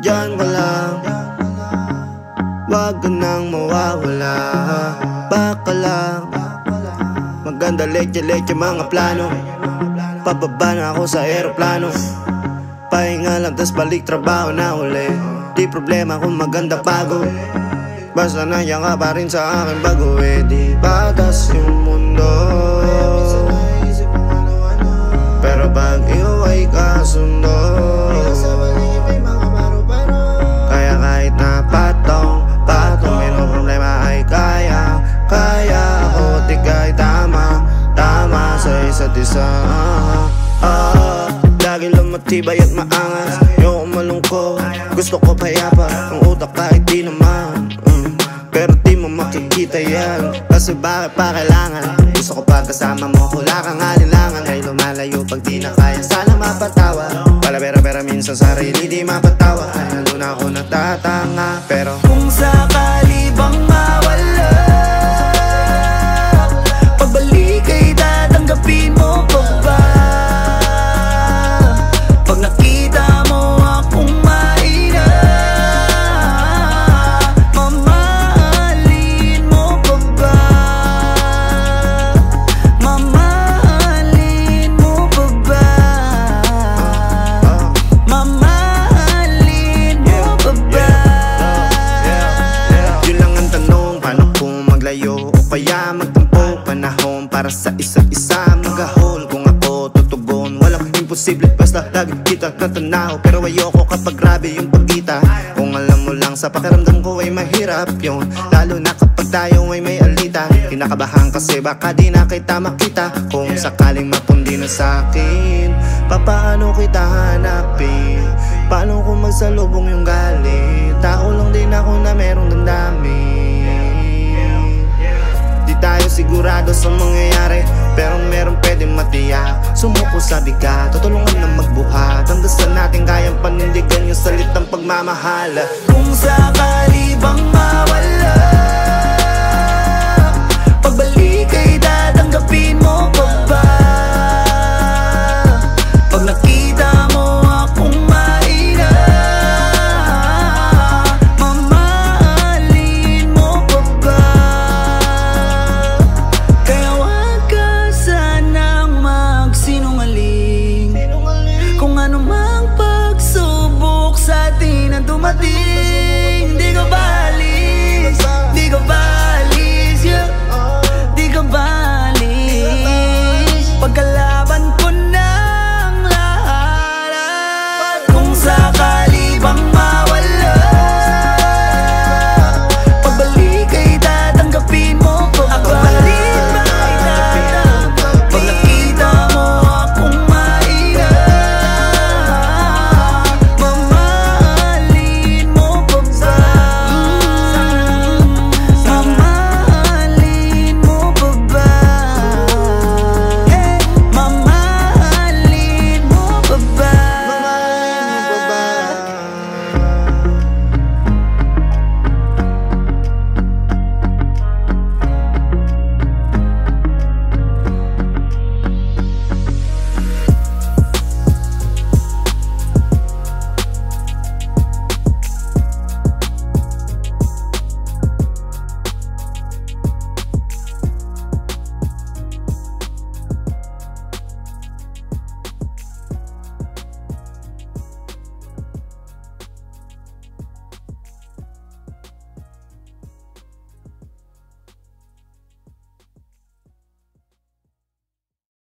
Diyan ka lang. Wag ka nang mawawala. Baka lang. Maganda leche-leche mga plano. Pababa na ako sa aeroplano. Pahinga lang tas balik trabaho na uli. Di problema kung maganda pagod Basta nandiyan ka pa rin sa akin bago eh Di batas yung mundo isa ah, Lagi lang matibay at maangas. Ayoko malungkot. Gusto ko payapa Ang utak kahit di naman. Mm. Pero di mo makikita yan. Kasi bakit pa kailangan? Gusto ko pag mo. Wala kang alinlangan. Ay lumalayo pag di na kaya. Sana mapatawa. Pala pera pera minsan sarili di mapatawa. Ay nandun ako natatanga Pero para sa isa't isa Magahol kung ako tutugon. Walang imposible, basta lagi kita natanaw Pero ayoko kapag grabe yung pagkita. Kung alam mo lang sa pakiramdam ko ay mahirap yun. Lalo na kapag tayo ay may alita. Kinakabahan kasi baka di na kita makita. Kung sakaling mapundi na sa'kin Papaano kita hanapin? Paano kung magsalubong yung galit? Tao lang din ako na merong damdamin sigurado sa mangyayari Pero meron pwedeng matiyak. Sumuko sa bigat, tutulungan na magbuhat. Hanggang sa natin kayang panindigan yung salitang pagmamahal. Kung sakali bang mawala